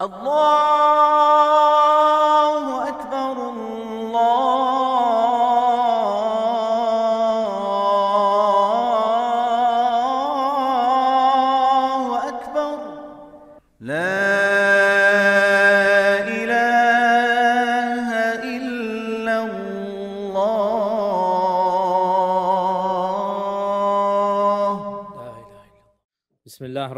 اللہ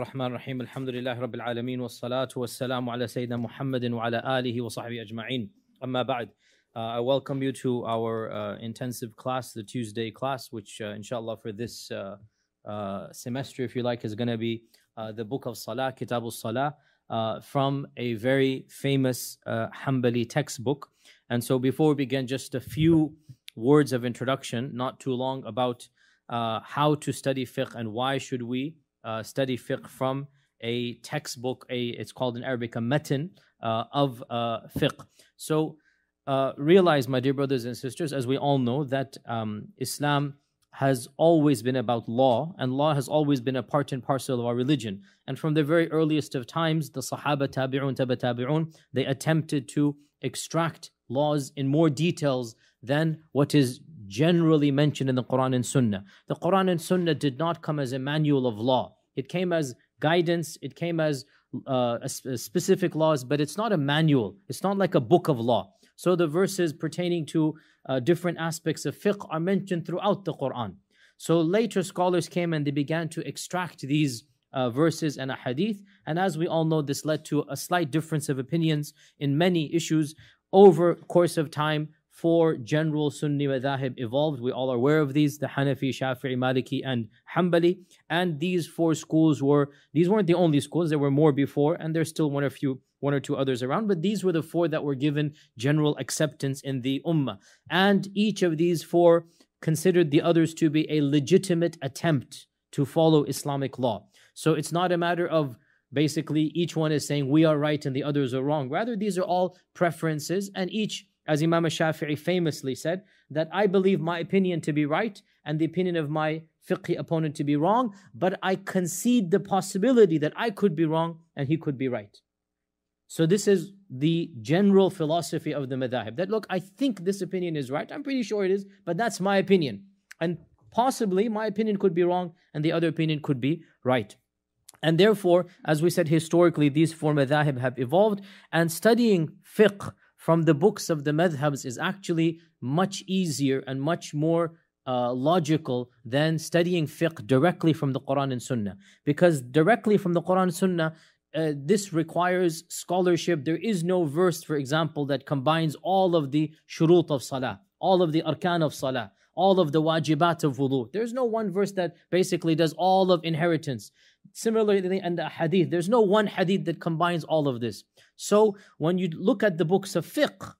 الرحمن الرحيم الحمد لله رب العالمين والصلاة والسلام على سيدنا محمد وعلى آله وصحبه أجمعين أما بعد uh, I welcome you to our uh, intensive class the Tuesday class which uh, inshallah for this uh, uh, semester if you like is going to be uh, the book of Salah Kitab al-Salah uh, from a very famous uh, Hanbali textbook. And so before we begin just a few words of introduction not too long about uh, how to study fiqh and why should we uh, study fiqh from a textbook. A it's called in Arabic a metin uh, of uh, fiqh. So uh, realize, my dear brothers and sisters, as we all know that um, Islam has always been about law, and law has always been a part and parcel of our religion. And from the very earliest of times, the Sahaba tabi'un tabi tabi'un, they attempted to extract laws in more details than what is generally mentioned in the Quran and Sunnah. The Quran and Sunnah did not come as a manual of law. It came as guidance. It came as uh, a, a specific laws, but it's not a manual. It's not like a book of law. So the verses pertaining to uh, different aspects of fiqh are mentioned throughout the Quran. So later scholars came and they began to extract these uh, verses and a hadith. And as we all know, this led to a slight difference of opinions in many issues over course of time four general Sunni madhahib evolved. We all are aware of these, the Hanafi, Shafi'i, Maliki, and Hanbali. And these four schools were, these weren't the only schools, there were more before, and there's still one or few one or two others around, but these were the four that were given general acceptance in the Ummah. And each of these four considered the others to be a legitimate attempt to follow Islamic law. So it's not a matter of basically each one is saying we are right and the others are wrong. Rather, these are all preferences, and each as Imam Shafi'i famously said, that I believe my opinion to be right and the opinion of my fiqh opponent to be wrong, but I concede the possibility that I could be wrong and he could be right. So this is the general philosophy of the madhab that look, I think this opinion is right. I'm pretty sure it is, but that's my opinion. And possibly my opinion could be wrong and the other opinion could be right. And therefore, as we said historically, these four madhab have evolved and studying fiqh from the books of the madhabs is actually much easier and much more uh, logical than studying fiqh directly from the Quran and Sunnah. Because directly from the Quran and Sunnah, uh, this requires scholarship. There is no verse, for example, that combines all of the shurut of salah, all of the arkan of salah, all of the wajibat of wudu. There's no one verse that basically does all of inheritance. Similarly, in the hadith, there's no one hadith that combines all of this. So when you look at the books of fiqh,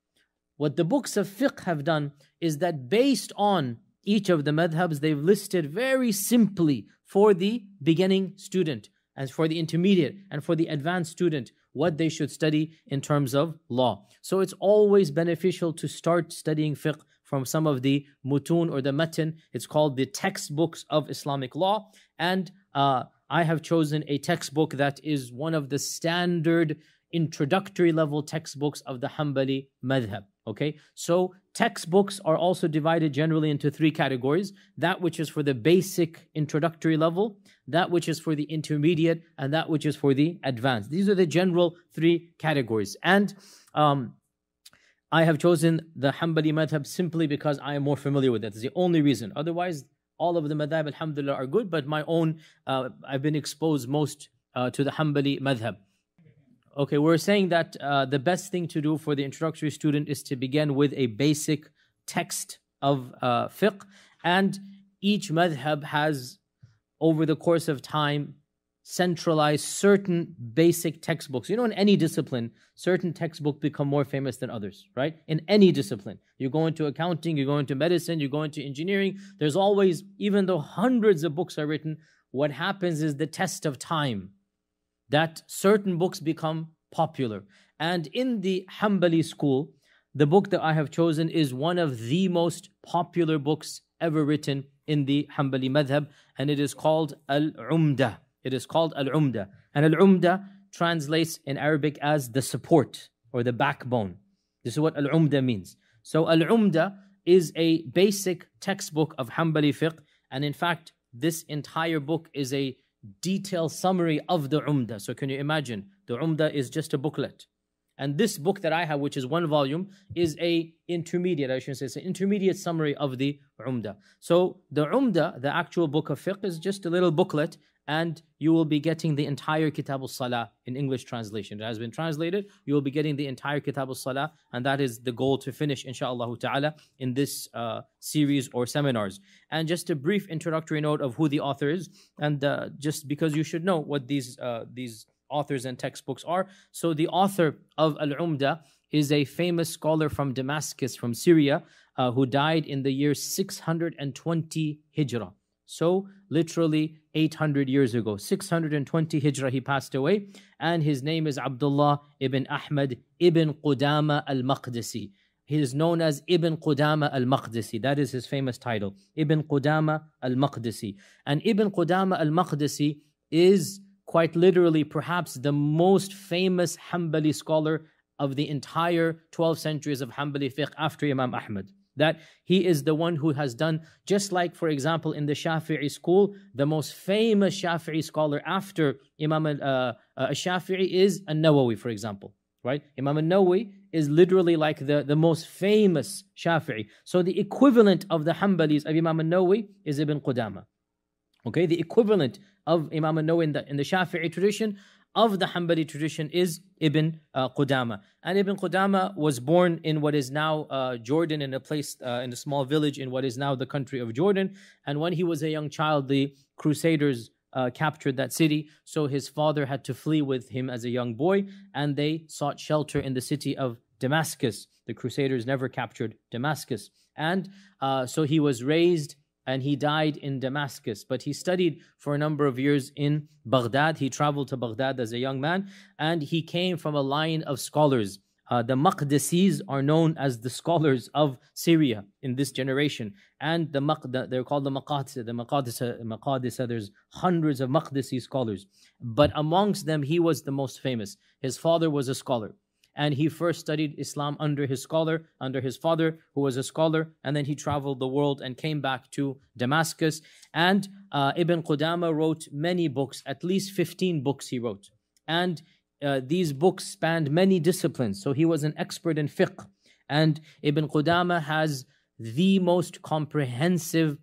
what the books of fiqh have done is that based on each of the madhabs, they've listed very simply for the beginning student as for the intermediate and for the advanced student what they should study in terms of law. So it's always beneficial to start studying fiqh from some of the mutun or the matin. It's called the textbooks of Islamic law. And uh, I have chosen a textbook that is one of the standard introductory level textbooks of the Hanbali madhab. Okay, so textbooks are also divided generally into three categories that which is for the basic introductory level, that which is for the intermediate, and that which is for the advanced. These are the general three categories. And um, I have chosen the Hanbali madhab simply because I am more familiar with it. That's the only reason. Otherwise, all of the madhab alhamdulillah are good but my own uh, i've been exposed most uh, to the hanbali madhab. Okay we're saying that uh, the best thing to do for the introductory student is to begin with a basic text of uh, fiqh and each madhab has over the course of time centralize certain basic textbooks. You know, in any discipline, certain textbooks become more famous than others, right? In any discipline, you go into accounting, you go into medicine, you go into engineering. There's always, even though hundreds of books are written, what happens is the test of time that certain books become popular. And in the Hanbali school, the book that I have chosen is one of the most popular books ever written in the Hanbali madhab, and it is called Al Umdah. It is called Al Umda. And Al Umda translates in Arabic as the support or the backbone. This is what Al Umda means. So Al Umda is a basic textbook of Hanbali fiqh. And in fact, this entire book is a detailed summary of the Umda. So can you imagine? The Umda is just a booklet. And this book that I have, which is one volume, is a intermediate, I should say, it's an intermediate summary of the Umda. So the Umda, the actual book of fiqh, is just a little booklet, and you will be getting the entire Kitab al-Salah in English translation. It has been translated. You will be getting the entire Kitab al-Salah, and that is the goal to finish, inshallah ta'ala, in this uh, series or seminars. And just a brief introductory note of who the author is, and uh, just because you should know what these uh, these authors and textbooks are. So the author of Al Umda is a famous scholar from Damascus, from Syria, uh, who died in the year 620 Hijrah. So literally 800 years ago, 620 Hijrah, he passed away, and his name is Abdullah ibn Ahmad ibn Qudama al-Maqdisi. He is known as Ibn Qudama al-Maqdisi. That is his famous title, Ibn Qudama al-Maqdisi. And Ibn Qudama al-Maqdisi is quite literally perhaps the most famous Hanbali scholar of the entire 12 centuries of Hanbali fiqh after Imam Ahmad. That he is the one who has done, just like, for example, in the Shafi'i school, the most famous Shafi'i scholar after Imam uh, uh, Shafi'i is a Nawawi, for example. Right? Imam a Nawawi is literally like the, the most famous Shafi'i. So the equivalent of the Hanbalis of Imam a Nawawi is Ibn Qudama. Okay, the equivalent of Imam al-nawawi in the, in the Shafi'i tradition of the Hanbali tradition is Ibn uh, Qudama. And Ibn Qudama was born in what is now uh, Jordan, in a place, uh, in a small village in what is now the country of Jordan. And when he was a young child, the Crusaders uh, captured that city. So his father had to flee with him as a young boy, and they sought shelter in the city of Damascus. The Crusaders never captured Damascus. And uh, so he was raised and he died in Damascus. But he studied for a number of years in Baghdad. He traveled to Baghdad as a young man, and he came from a line of scholars. Uh, the Maqdisis are known as the scholars of Syria in this generation. And the Maqda, they're called the Maqadisa. The Maqadisa, Maqadisa, there's hundreds of Maqdisi scholars. But amongst them, he was the most famous. His father was a scholar. And he first studied Islam under his scholar, under his father, who was a scholar, and then he traveled the world and came back to Damascus. And uh, Ibn Qudama wrote many books, at least 15 books he wrote. And uh, these books spanned many disciplines. So he was an expert in fiqh. And Ibn Qudama has the most comprehensive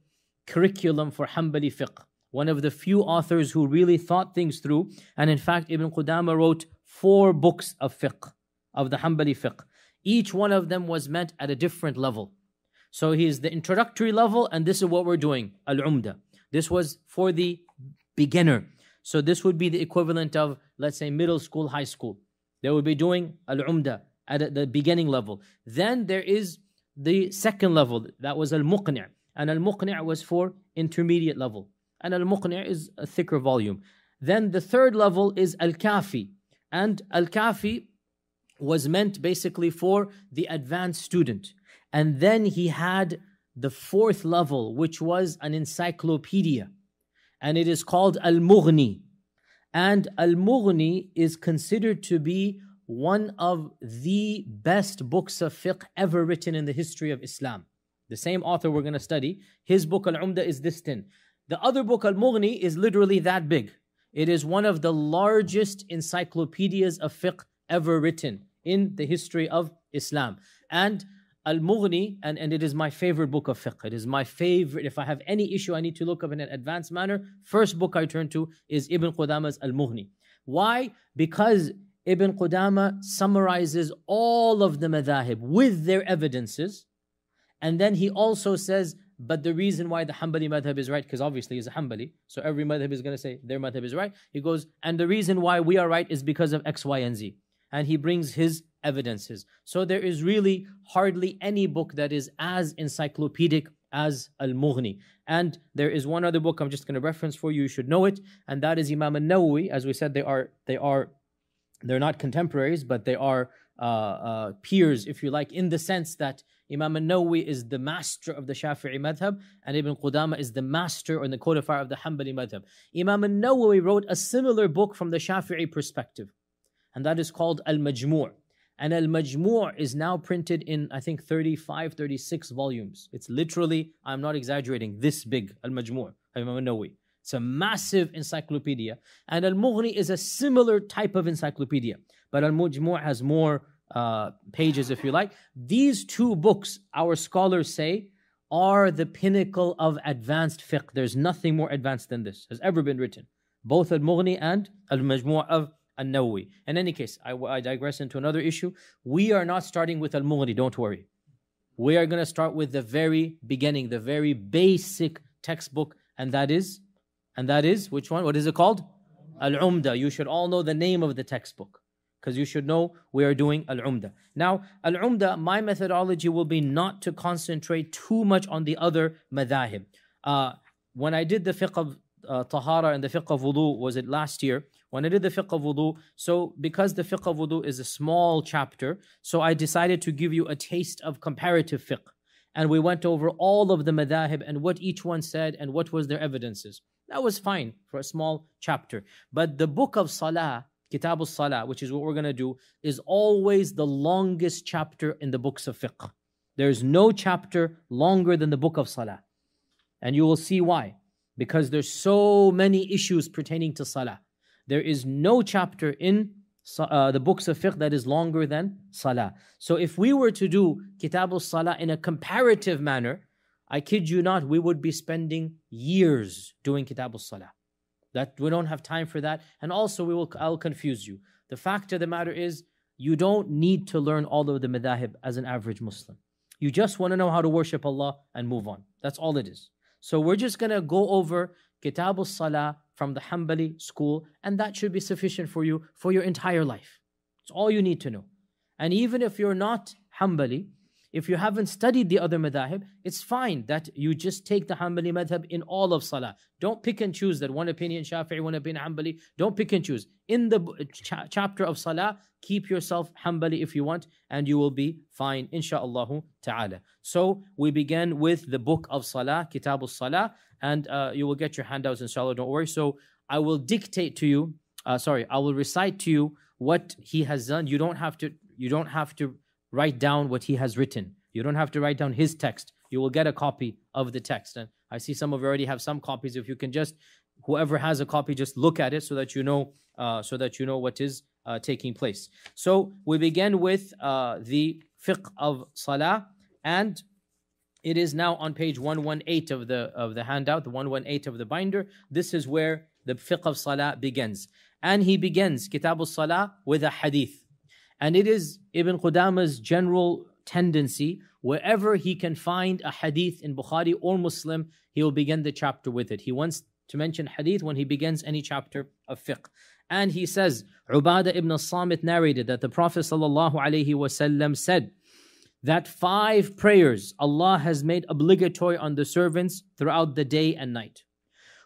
curriculum for Hanbali fiqh one of the few authors who really thought things through. And in fact, Ibn Qudama wrote four books of fiqh of the Hanbali fiqh. Each one of them was meant at a different level. So he is the introductory level, and this is what we're doing, Al Umda. This was for the beginner. So this would be the equivalent of, let's say, middle school, high school. They would be doing Al Umda at the beginning level. Then there is the second level, that was Al Muqni'. And Al Muqni' was for intermediate level. And Al Muqni' is a thicker volume. Then the third level is Al Kafi. And Al Kafi was meant basically for the advanced student. And then he had the fourth level, which was an encyclopedia. And it is called Al Mughni. And Al Mughni is considered to be one of the best books of fiqh ever written in the history of Islam. The same author we're going to study, his book Al Umda is this thin. The other book, Al Mughni, is literally that big. It is one of the largest encyclopedias of fiqh ever written in the history of Islam. And Al-Mughni, and, and it is my favorite book of fiqh. It is my favorite. If I have any issue I need to look up in an advanced manner, first book I turn to is Ibn Qudama's Al-Mughni. Why? Because Ibn Qudama summarizes all of the madhhab with their evidences. And then he also says, but the reason why the Hanbali madhab is right, because obviously he's a Hanbali, so every madhab is going to say their madhab is right. He goes, and the reason why we are right is because of X, Y, and Z and he brings his evidences. So there is really hardly any book that is as encyclopedic as Al-Mughni. And there is one other book I'm just going to reference for you, you should know it, and that is Imam An Nawawi. As we said, they are, they are, they're not contemporaries, but they are uh, uh, peers, if you like, in the sense that Imam An Nawawi is the master of the Shafi'i madhab, and Ibn Qudama is the master or the codifier of the Hanbali madhab. Imam An Nawawi wrote a similar book from the Shafi'i perspective and that is called Al-Majmu' and Al-Majmu' is now printed in I think 35 36 volumes. It's literally I'm not exaggerating this big Al-Majmu' Imam Nawawi it's a massive encyclopedia. And Al-Mughni is a similar type of encyclopedia. But Al-Majmu' has more uh, pages if you like. These two books our scholars say are the pinnacle of advanced fiqh. There's nothing more advanced than this has ever been written. Both Al-Mughni and Al-Majmu' of النووي. In any case, I, I digress into another issue. We are not starting with al-Mughni, don't worry. We are going to start with the very beginning, the very basic textbook, and that is, and that is, which one? What is it called? Al-Umda. You should all know the name of the textbook because you should know we are doing Al Umda. Now, Al Umda, my methodology will be not to concentrate too much on the other madahib. Uh, when I did the fiqh of uh, tahara and the fiqh of wudu was it last year when I did the fiqh of wudu. So because the fiqh of wudu is a small chapter, so I decided to give you a taste of comparative fiqh. And we went over all of the madahib and what each one said and what was their evidences. That was fine for a small chapter. But the book of Salah, Kitab al-Salah, which is what we're going to do, is always the longest chapter in the books of fiqh. There is no chapter longer than the book of Salah. And you will see why because there's so many issues pertaining to salah. There is no chapter in uh, the books of fiqh that is longer than salah. So if we were to do kitab salah in a comparative manner, I kid you not, we would be spending years doing kitab salah. That we don't have time for that, and also we will I'll confuse you. The fact of the matter is, you don't need to learn all of the madahib as an average Muslim. You just want to know how to worship Allah and move on. That's all it is. So we're just going to go over Kitab al-Salah from the Hanbali school, and that should be sufficient for you for your entire life. It's all you need to know. And even if you're not Hanbali, if you haven't studied the other madhahib, it's fine that you just take the Hanbali madhab in all of salah. Don't pick and choose that one opinion Shafi'i, one opinion Hanbali. Don't pick and choose. In the chapter of salah, keep yourself Hanbali if you want and you will be fine, insha'Allah ta'ala. So we began with the book of salah, Kitab salah and uh, you will get your handouts inshallah, don't worry. So I will dictate to you, uh, sorry, I will recite to you what he has done. You don't have to, you don't have to write down what he has written. You don't have to write down his text. You will get a copy of the text. And I see some of you already have some copies. If you can just, whoever has a copy, just look at it so that you know, uh, so that you know what is uh, taking place. So we begin with uh, the fiqh of salah, and it is now on page 118 of the of the handout, the 118 of the binder. This is where the fiqh of salah begins, and he begins kitab al salah with a hadith. And it is Ibn Qudama's general tendency, wherever he can find a hadith in Bukhari or Muslim, he will begin the chapter with it. He wants to mention hadith when he begins any chapter of fiqh. And he says, Ubadah ibn Samit narrated that the Prophet ﷺ said that five prayers Allah has made obligatory on the servants throughout the day and night.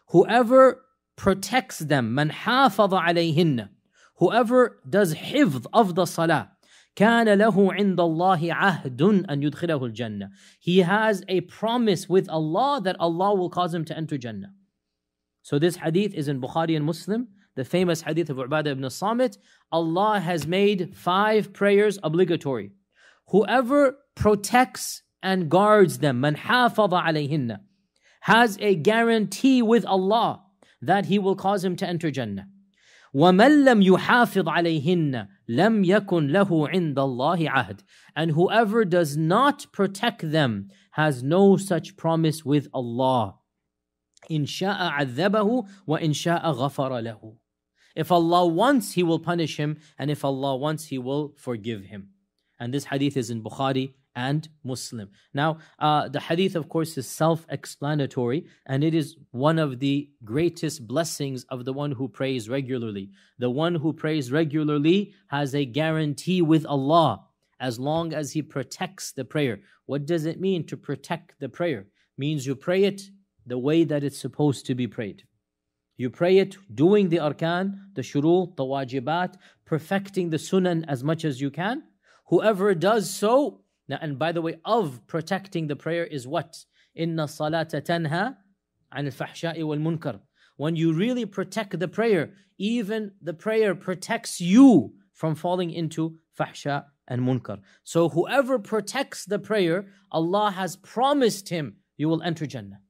Whoever protects them, man حافظ عليهن, whoever does hifz of the salah كان له عند الله عهد أن يدخله الجنة he has a promise with Allah that Allah will cause him to enter Jannah. So this hadith is in Bukhari and Muslim the famous hadith of Ubadah ibn Samit. Allah has made five prayers obligatory. Whoever protects and guards them من حافظ عليهن has a guarantee with Allah that he will cause him to enter Jannah. وَمَن لَمْ يُحَافِظْ عَلَيْهِنَّ لَمْ يَكُنْ لَهُ عِندَ اللَّهِ عَهْدٍ And whoever does not protect them has no such promise with Allah. إِن شَاءَ عَذَّبَهُ وَإِن شَاءَ غَفَرَ لَهُ If Allah wants, He will punish him, and if Allah wants, He will forgive him. And this hadith is in Bukhari and Muslim. Now, uh, the hadith, of course, is self explanatory and it is one of the greatest blessings of the one who prays regularly. The one who prays regularly has a guarantee with Allah as long as he protects the prayer. What does it mean to protect the prayer? Means you pray it the way that it's supposed to be prayed. You pray it doing the arkan, the shurut, the wajibat, perfecting the sunan as much as you can. Whoever does so now, and by the way, of protecting the prayer is what? Inna salata tanha an al-fahsha'i wal-munkar. When you really protect the prayer, even the prayer protects you from falling into fahsha and munkar. So whoever protects the prayer, Allah has promised him, you will enter Jannah.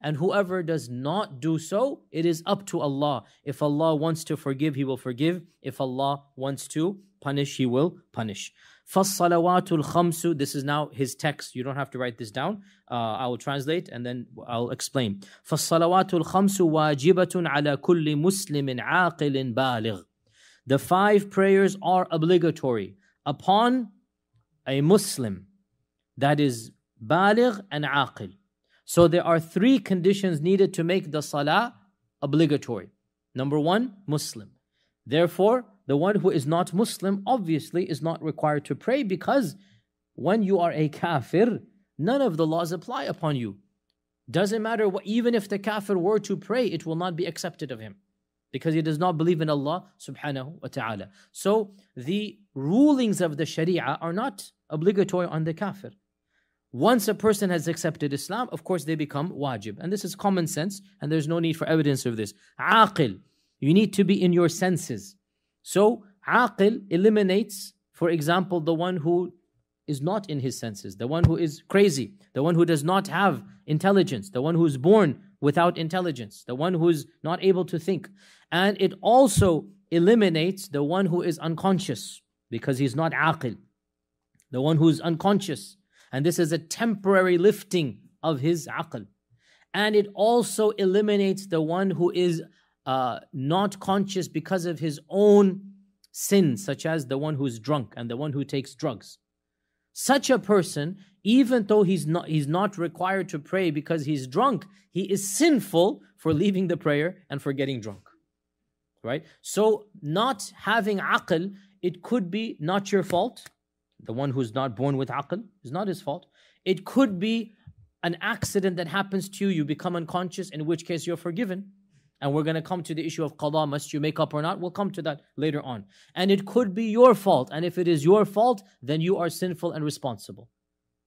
And whoever does not do so, it is up to Allah. If Allah wants to forgive, He will forgive. If Allah wants to punish, He will punish. فَالصَّلَوَاتُ الْخَمْسُ This is now his text. You don't have to write this down. Uh, I will translate and then I'll explain. فَالصَّلَوَاتُ الْخَمْسُ وَاجِبَةٌ عَلَى كُلِّ مُسْلِمٍ عَاقِلٍ بَالِغٍ The five prayers are obligatory upon a Muslim that is baligh and aqil. So there are three conditions needed to make the salah obligatory. Number one, Muslim. Therefore, the one who is not Muslim obviously is not required to pray because when you are a kafir, none of the laws apply upon you. Doesn't matter what, even if the kafir were to pray, it will not be accepted of him because he does not believe in Allah subhanahu wa ta'ala. So the rulings of the sharia are not obligatory on the kafir once a person has accepted Islam, of course they become wajib. And this is common sense, and there's no need for evidence of this. Aqil, you need to be in your senses. So, aqil eliminates, for example, the one who is not in his senses, the one who is crazy, the one who does not have intelligence, the one who is born without intelligence, the one who is not able to think. And it also eliminates the one who is unconscious because he's not aqil, the one who is unconscious and this is a temporary lifting of his aql. And it also eliminates the one who is uh, not conscious because of his own sins, such as the one who's drunk and the one who takes drugs. Such a person, even though he's not, he's not required to pray because he's drunk, he is sinful for leaving the prayer and for getting drunk. Right? So, not having aql, it could be not your fault the one who's not born with aql is not his fault. It could be an accident that happens to you, you become unconscious, in which case you're forgiven. And we're going to come to the issue of qada, must you make up or not? We'll come to that later on. And it could be your fault. And if it is your fault, then you are sinful and responsible,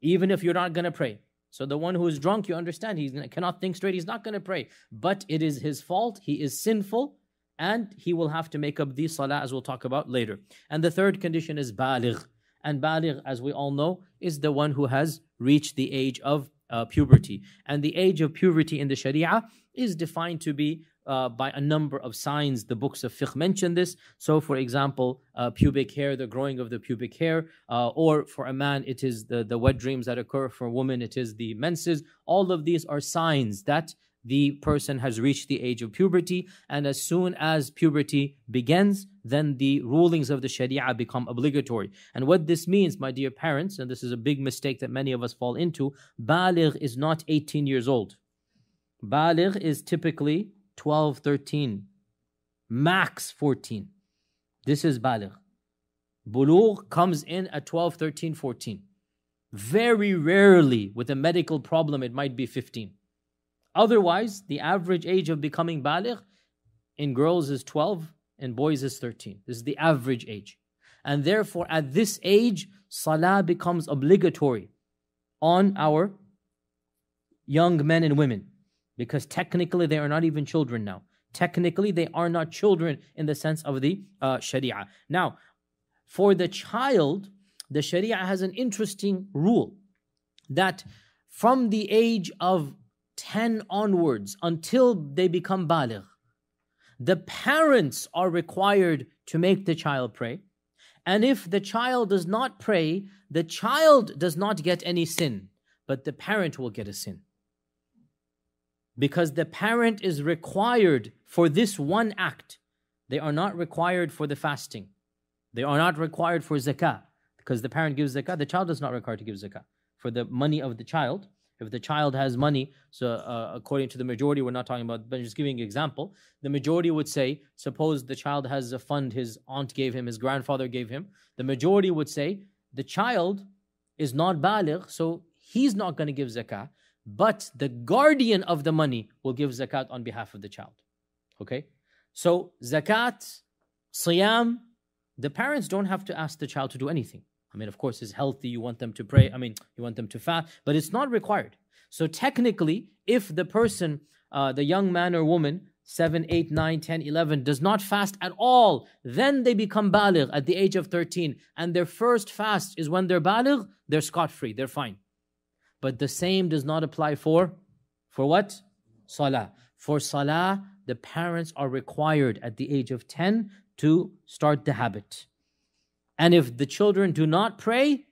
even if you're not going to pray. So the one who is drunk, you understand, he cannot think straight, he's not going to pray. But it is his fault, he is sinful, and he will have to make up the salah, as we'll talk about later. And the third condition is baligh. And baligh, as we all know, is the one who has reached the age of uh, puberty. And the age of puberty in the Sharia is defined to be uh, by a number of signs. The books of fiqh mention this. So, for example, uh, pubic hair, the growing of the pubic hair, uh, or for a man, it is the, the wet dreams that occur. For a woman, it is the menses. All of these are signs that the person has reached the age of puberty. And as soon as puberty begins, then the rulings of the Sharia become obligatory. And what this means, my dear parents, and this is a big mistake that many of us fall into, baligh is not 18 years old. Baligh is typically 12, 13, max 14. This is baligh. Bulugh comes in at 12, 13, 14. Very rarely, with a medical problem, it might be 15. Otherwise, the average age of becoming baligh in girls is 12 and boys is 13. This is the average age. And therefore, at this age, salah becomes obligatory on our young men and women because technically they are not even children now. Technically, they are not children in the sense of the uh, Sharia. Now, for the child, the Sharia has an interesting rule that from the age of 10 onwards until they become baligh, the parents are required to make the child pray. And if the child does not pray, the child does not get any sin, but the parent will get a sin. Because the parent is required for this one act. They are not required for the fasting. They are not required for zakah. Because the parent gives zakah, the child does not require to give zakah for the money of the child if the child has money, so uh, according to the majority, we're not talking about, but just giving an example, the majority would say, suppose the child has a fund his aunt gave him, his grandfather gave him. The majority would say the child is not baligh, so he's not going to give zakah, but the guardian of the money will give zakat on behalf of the child. Okay? So zakat, siyam, the parents don't have to ask the child to do anything. I mean, of course, it's healthy. You want them to pray. I mean, you want them to fast, but it's not required. So technically, if the person, uh, the young man or woman, 7, 8, 9, 10, 11, does not fast at all, then they become baligh at the age of 13. And their first fast is when they're baligh, they're scot free, they're fine. But the same does not apply for, for what? Salah. For salah, the parents are required at the age of 10 to start the habit. And if the children do not pray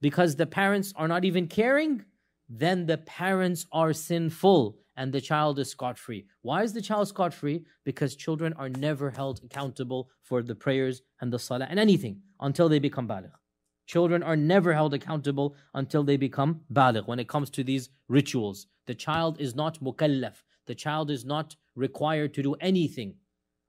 because the parents are not even caring, then the parents are sinful and the child is scot free. Why is the child scot free? Because children are never held accountable for the prayers and the salah and anything until they become baligh. Children are never held accountable until they become baligh when it comes to these rituals. The child is not mukallaf, the child is not required to do anything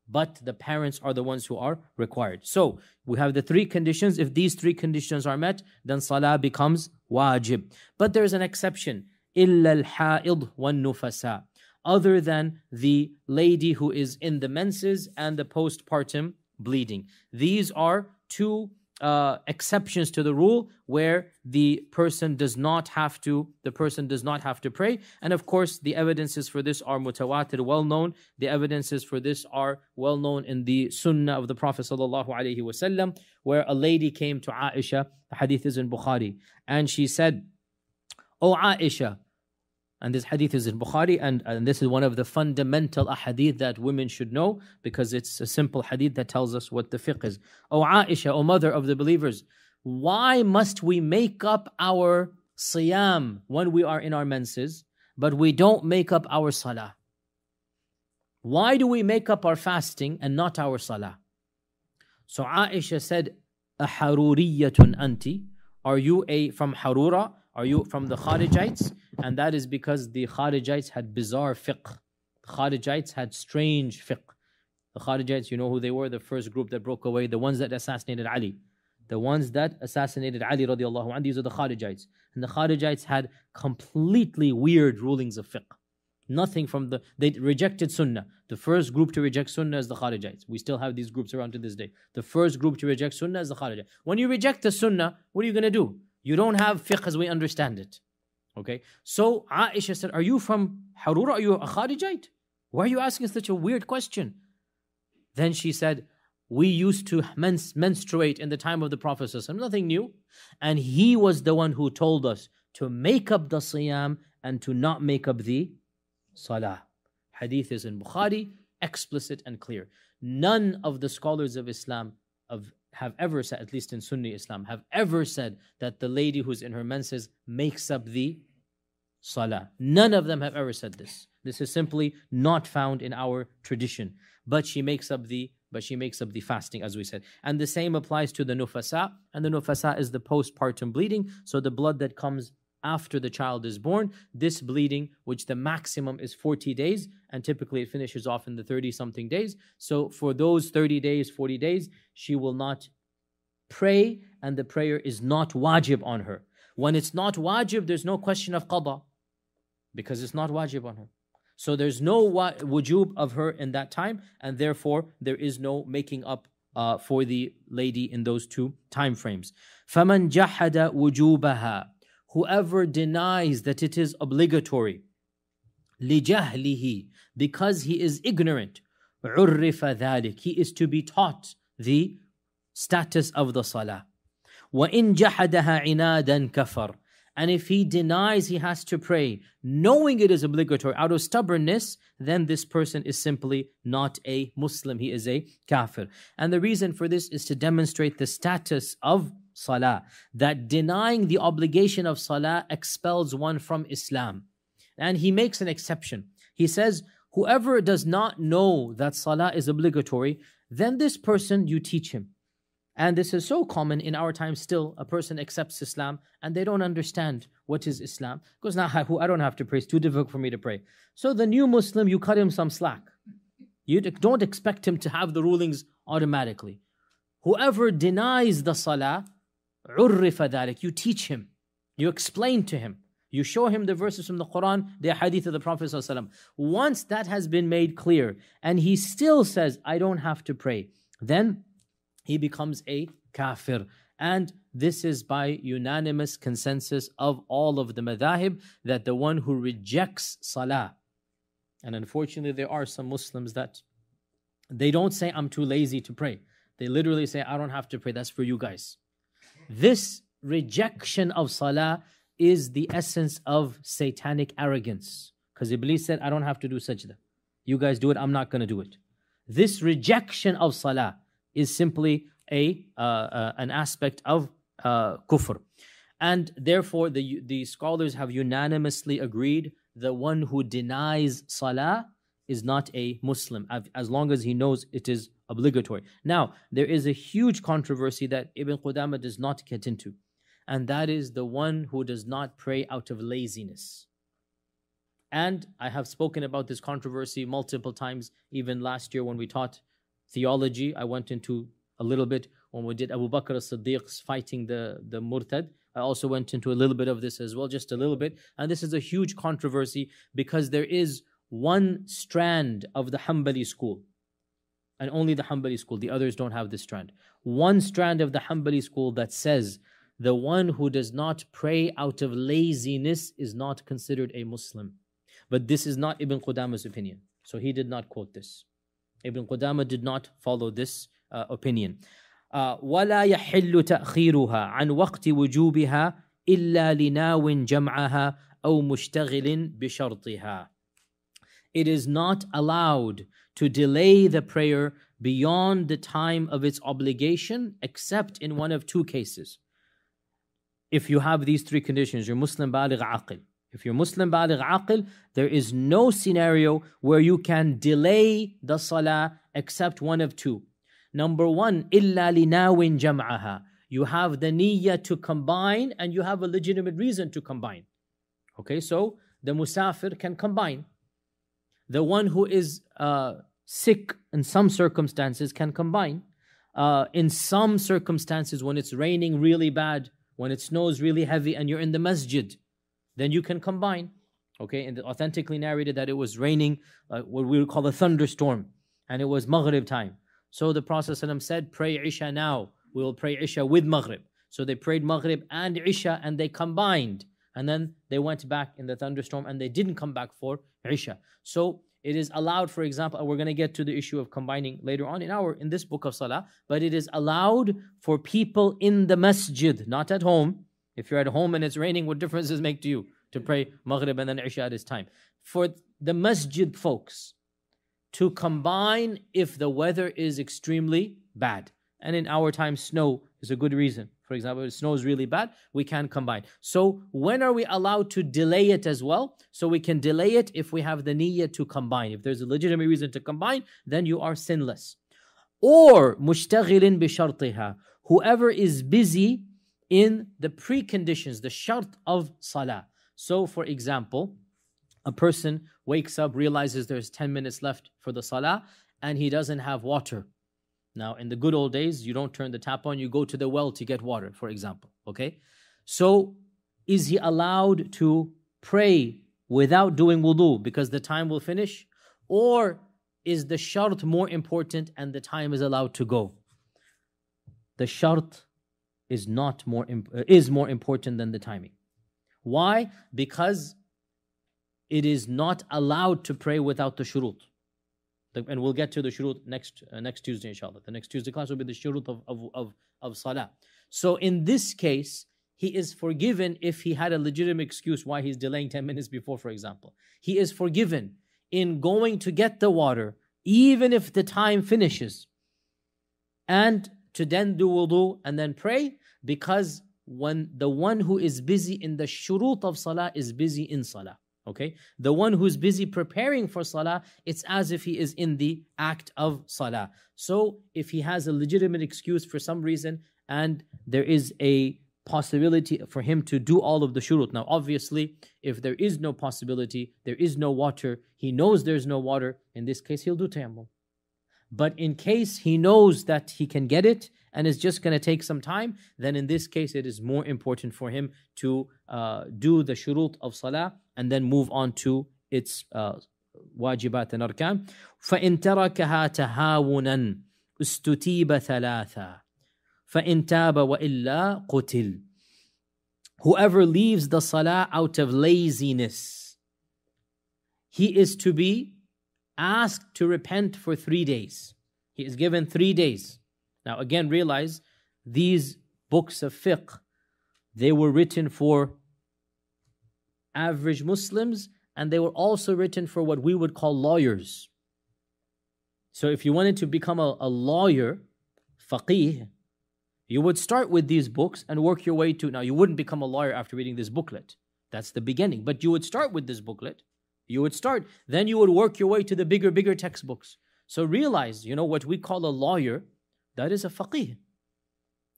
but the parents are the ones who are required. So we have the three conditions. If these three conditions are met, then salah becomes wajib. But there is an exception. إِلَّا الْحَائِضْ وَالنُّفَسَاء Other than the lady who is in the menses and the postpartum bleeding. These are two uh, exceptions to the rule where the person does not have to the person does not have to pray. And of course the evidences for this are mutawatir well known the evidences for this are well known in the sunnah of the prophet sallallahu where a lady came to Aisha. The hadith is in Bukhari. And she said O Aisha and this hadith is in Bukhari, and, and this is one of the fundamental ahadith that women should know because it's a simple hadith that tells us what the fiqh is. O Aisha, O mother of the believers, why must we make up our siyam when we are in our menses, but we don't make up our salah? Why do we make up our fasting and not our salah? So Aisha said, أحرورية أنت? Are you a from Harura? Are you from the Kharijites? And that is because the Kharijites had bizarre fiqh. The Kharijites had strange fiqh. The Kharijites, you know who they were? The first group that broke away, the ones that assassinated Ali. The ones that assassinated Ali radiallahu anhu, these are the Kharijites. And the Kharijites had completely weird rulings of fiqh. Nothing from the, they rejected Sunnah. The first group to reject Sunnah is the Kharijites. We still have these groups around to this day. The first group to reject Sunnah is the Kharijites. When you reject the Sunnah, what are you going to do? You don't have fiqh as we understand it. Okay. So Aisha said, Are you from Harura? Are you a Kharijite? Why are you asking such a weird question? Then she said, We used to menstruate in the time of the Prophet, nothing new. And he was the one who told us to make up the siyam and to not make up the salah. Hadith is in Bukhari, explicit and clear. None of the scholars of Islam, of have ever said, at least in Sunni Islam, have ever said that the lady who's in her menses makes up the salah. None of them have ever said this. This is simply not found in our tradition. But she makes up the but she makes up the fasting, as we said. And the same applies to the nufasa. And the nufasa is the postpartum bleeding. So the blood that comes after the child is born. This bleeding, which the maximum is 40 days, and typically it finishes off in the 30 something days. So for those 30 days, 40 days, she will not pray, and the prayer is not wajib on her. When it's not wajib, there's no question of qada because it's not wajib on her. So there's no wa- wujub of her in that time, and therefore there is no making up uh, for the lady in those two time frames. فَمَنْ جَحَدَ وُجُوبَهَا whoever denies that it is obligatory لِجَهْلِهِ because he is ignorant عُرِّفَ ذَلِكَ he is to be taught the status of the salah وَإِن جَحَدَهَا عِنَادًا كَفَرَ and if he denies he has to pray, knowing it is obligatory out of stubbornness, then this person is simply not a Muslim. He is a kafir. And the reason for this is to demonstrate the status of salah, that denying the obligation of salah expels one from Islam. And he makes an exception. He says, whoever does not know that salah is obligatory, then this person you teach him. And this is so common in our time still. A person accepts Islam and they don't understand what is Islam. Because now I don't have to pray, it's too difficult for me to pray. So the new Muslim, you cut him some slack. You don't expect him to have the rulings automatically. Whoever denies the salah, عرف ذلك. You teach him. You explain to him. You show him the verses from the Quran the hadith of the Prophet ﷺ once that has been made clear and he still says I don't have to pray then he becomes a kafir. And this is by unanimous consensus of all of the madahib that the one who rejects salah and unfortunately there are some Muslims that they don't say I'm too lazy to pray. They literally say I don't have to pray. That's for you guys. This rejection of salah is the essence of satanic arrogance. Because Iblis said, I don't have to do sajda. You guys do it, I'm not going to do it. This rejection of salah is simply a uh, uh, an aspect of uh, kufr. And therefore, the, the scholars have unanimously agreed the one who denies salah is not a Muslim, as long as he knows it is obligatory. Now, there is a huge controversy that Ibn Qudama does not get into, and that is the one who does not pray out of laziness. And I have spoken about this controversy multiple times, even last year when we taught theology. I went into a little bit when we did Abu Bakr as Siddiq's fighting the, the Murtad. I also went into a little bit of this as well, just a little bit. And this is a huge controversy because there is one strand of the Hanbali school and only the Hanbali school. The others don't have this strand. One strand of the Hanbali school that says the one who does not pray out of laziness is not considered a Muslim. But this is not Ibn Qudama's opinion. So he did not quote this. Ibn Qudama did not follow this uh, opinion. ولا يحل تأخيرها عن وقت وجوبها إلا لناو جمعها أو مشتغل بشرطها. It is not allowed to delay the prayer beyond the time of its obligation, except in one of two cases. If you have these three conditions, you're Muslim baligh aqil. If you're Muslim baligh aqil, there is no scenario where you can delay the salah except one of two. Number one, illa li nawin jam'aha. You have the niyyah to combine and you have a legitimate reason to combine. Okay, so the musafir can combine the one who is uh, sick in some circumstances can combine. Uh, in some circumstances, when it's raining really bad, when it snows really heavy, and you're in the masjid, then you can combine. Okay, and authentically narrated that it was raining, uh, what we would call a thunderstorm, and it was Maghrib time. So the Prophet ﷺ said, Pray Isha now. We will pray Isha with Maghrib. So they prayed Maghrib and Isha and they combined. And then they went back in the thunderstorm and they didn't come back for Isha. So it is allowed, for example, we're going to get to the issue of combining later on in our in this book of Salah, but it is allowed for people in the masjid, not at home. If you're at home and it's raining, what difference does it make to you to pray Maghrib and then Isha at this time? For the masjid folks to combine if the weather is extremely bad. And in our time, snow is a good reason for example, if snow is really bad, we can combine. So when are we allowed to delay it as well? So we can delay it if we have the niyyah to combine. If there's a legitimate reason to combine, then you are sinless. Or مشتغل بشرطها whoever is busy in the preconditions, the shart of salah. So for example, a person wakes up, realizes there's 10 minutes left for the salah, and he doesn't have water. Now, in the good old days, you don't turn the tap on, you go to the well to get water, for example. Okay? So, is he allowed to pray without doing wudu because the time will finish? Or is the shart more important and the time is allowed to go? The shart is not more uh, is more important than the timing. Why? Because it is not allowed to pray without the shurut and we'll get to the shurut next uh, next Tuesday, inshallah. The next Tuesday class will be the shurut of, of, of, of salah. So in this case, he is forgiven if he had a legitimate excuse why he's delaying 10 minutes before, for example. He is forgiven in going to get the water, even if the time finishes, and to then do wudu and then pray, because when the one who is busy in the shurut of salah is busy in salah. Okay? The one who's busy preparing for salah, it's as if he is in the act of salah. So if he has a legitimate excuse for some reason and there is a possibility for him to do all of the shurut. Now, obviously, if there is no possibility, there is no water, he knows there's no water, in this case, he'll do tayammum. But in case he knows that he can get it and it's just going to take some time, then in this case, it is more important for him to uh, do the shurut of salah and then move on to its uh, واجبات and arkan. فَإِن تَرَكَهَا تَهَاوُنًا استتيب ثلاثا فإن تاب وإلا قتل Whoever leaves the salah out of laziness, he is to be asked to repent for three days. He is given three days. Now, again, realize these books of fiqh, they were written for average Muslims and they were also written for what we would call lawyers. So if you wanted to become a, a lawyer, faqih, you would start with these books and work your way to. Now, you wouldn't become a lawyer after reading this booklet. That's the beginning. But you would start with this booklet. You would start. Then you would work your way to the bigger, bigger textbooks. So realize, you know, what we call a lawyer that is a faqih.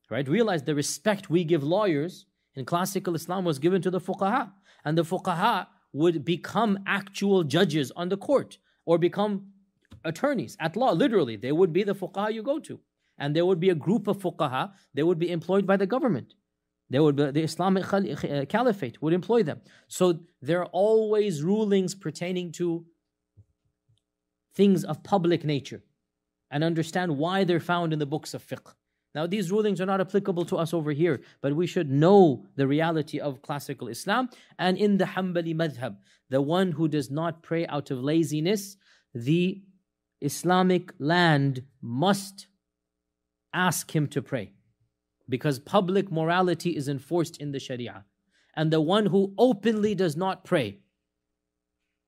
Right? Realize the respect we give lawyers in classical Islam was given to the fuqaha. And the fuqaha would become actual judges on the court or become attorneys at law. Literally, they would be the fuqaha you go to. And there would be a group of fuqaha, they would be employed by the government. They would be, the Islamic eh, Caliphate would employ them. So there are always rulings pertaining to things of public nature and understand why they're found in the books of fiqh. Now, these rulings are not applicable to us over here, but we should know the reality of classical Islam. And in the Hanbali madhab, the one who does not pray out of laziness, the Islamic land must ask him to pray because public morality is enforced in the Sharia. And the one who openly does not pray,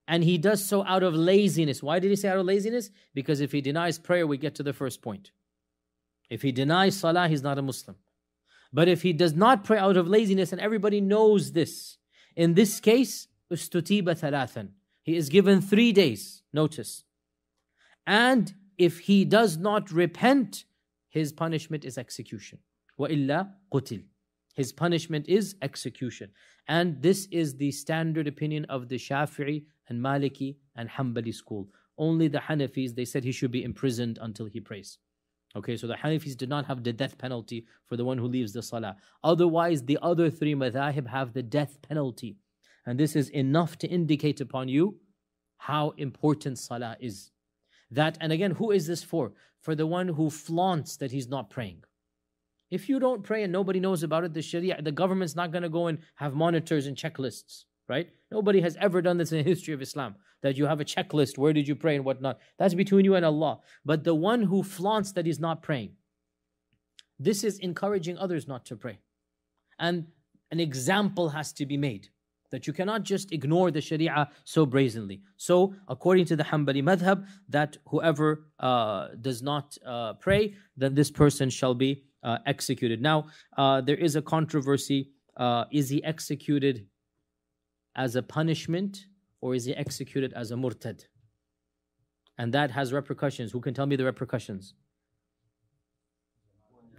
and he does so out of laziness. Why did he say out of laziness? Because if he denies prayer, we get to the first point. If he denies salah, he's not a Muslim. But if he does not pray out of laziness, and everybody knows this, in this case, ustutiba thalathan. He is given three days notice. And if he does not repent, his punishment is execution. وَإِلَّا قُتِلْ his punishment is execution. And this is the standard opinion of the Shafi'i and Maliki and Hanbali school. Only the Hanafis, they said he should be imprisoned until he prays. Okay, so the Hanafis did not have the death penalty for the one who leaves the salah. Otherwise, the other three madhahib have the death penalty. And this is enough to indicate upon you how important salah is. That, and again, who is this for? For the one who flaunts that he's not praying. If you don't pray and nobody knows about it, the Sharia, the government's not going to go and have monitors and checklists, right? Nobody has ever done this in the history of Islam. That you have a checklist, where did you pray and whatnot. That's between you and Allah. But the one who flaunts that he's not praying, this is encouraging others not to pray. And an example has to be made that you cannot just ignore the Sharia so brazenly. So, according to the Hanbali madhab, that whoever uh, does not uh, pray, then this person shall be uh, executed. Now, uh, there is a controversy. Uh, is he executed as a punishment or is he executed as a murtad? And that has repercussions. Who can tell me the repercussions?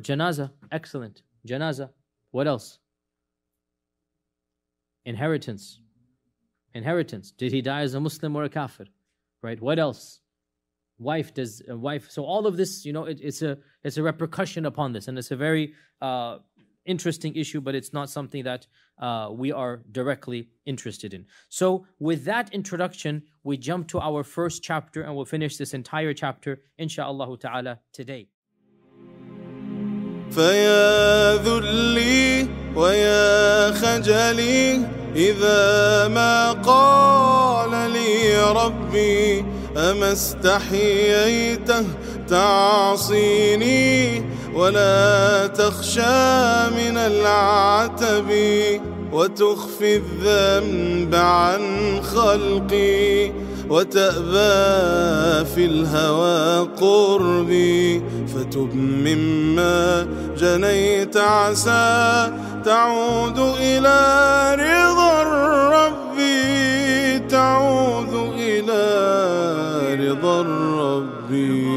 Janaza. Excellent. Janaza. What else? Inheritance. Inheritance. Did he die as a Muslim or a kafir? Right? What else? wife does a wife so all of this you know it, it's a it's a repercussion upon this and it's a very uh, interesting issue but it's not something that uh, we are directly interested in. So with that introduction we jump to our first chapter and we'll finish this entire chapter insha'allah ta'ala today. فيا ذلي ويا خجلي إذا ما قال لي ربي أما استحييته تعصيني ولا تخشى من العتب وتخفي الذنب عن خلقي وتأبى في الهوى قربي فتب مما جنيت عسى تعود إلى رضا الرب رضا ربي